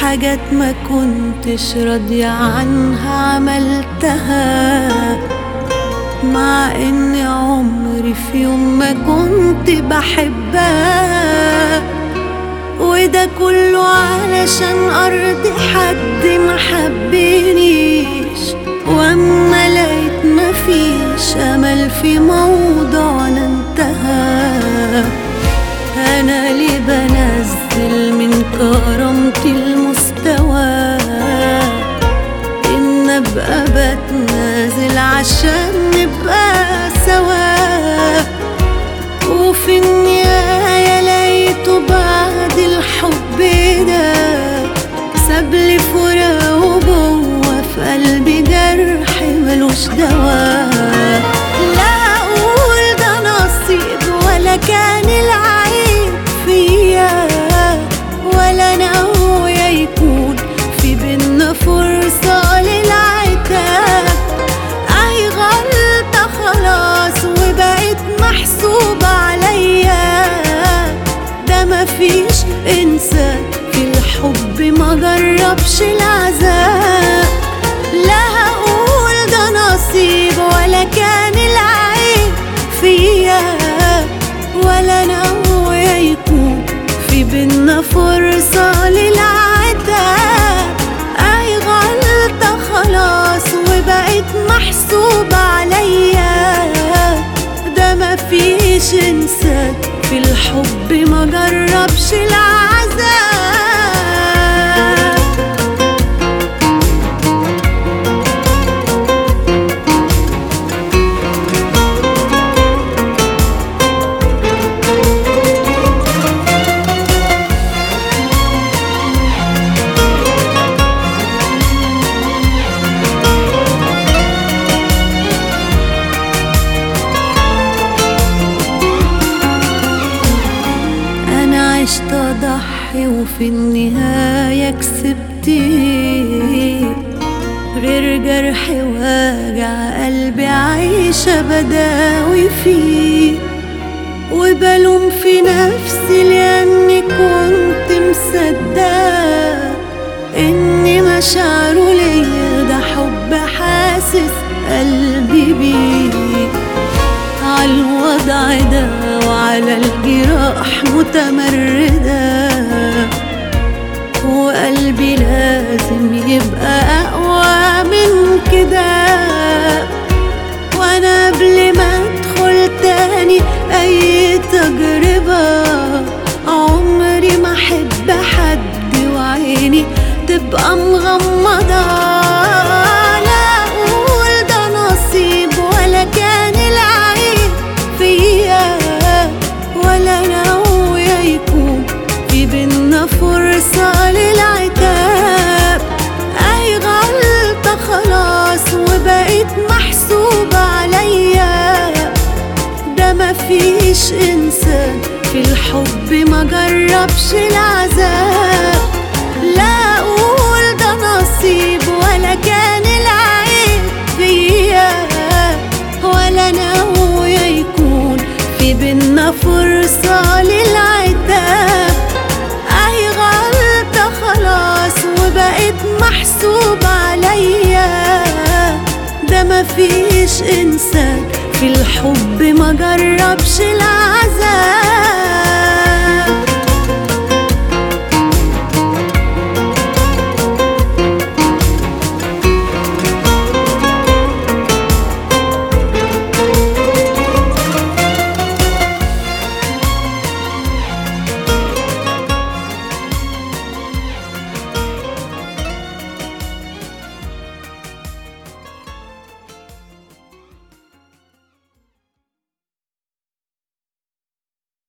حاجات ما كنتش راضية عنها عملتها. مع إن عمري في يوم ما كنت بحبها. وده كله علشان ارضي حد ما حبنيش. وأما لقيت مفيش أمل في موضوعنا انتهى. أنا ليه بنزل من كرامتي عشان نبقى سوا. وفي النهاية لقيته بعد الحب ده. سابلي فراق وجوه في قلبي جرح ملوش دواء. جربش العذاب. لا هقول ده نصيب ولا كان العيب فيا ولا ناوية يكون في بينا فرصة للعتاب أي غلطة خلاص وبقت محسوبة عليا. ده مفيش إنسان في الحب ما جربش العذاب أضحي وفي النهاية كسبت إيه؟ غير جرح واجع قلبي عايشة بداوي فيه. وبلوم في نفسي لأني كنت مصدقة إن مشاعره ليا ده حب حاسس قلبي بيه. عالوضع ده وعلى الجراح متمردة. وقلبي لازم يبقى أقوى من كده. وأنا قبل ما أدخل تاني أي تجربة عمري ما أحب حد وعيني تبقى مغمضة. ولا ناوية يكون في بينا فرصة مفيش إنسان في الحب ما جربش العذاب. لا أقول ده نصيب ولا كان العيب فيا. ولا ناوية يكون في بينا فرصة للعتاب. أي غلطة خلاص وبقت محسوبة عليا. ده مفيش إنسان في الحب ما جربش العذاب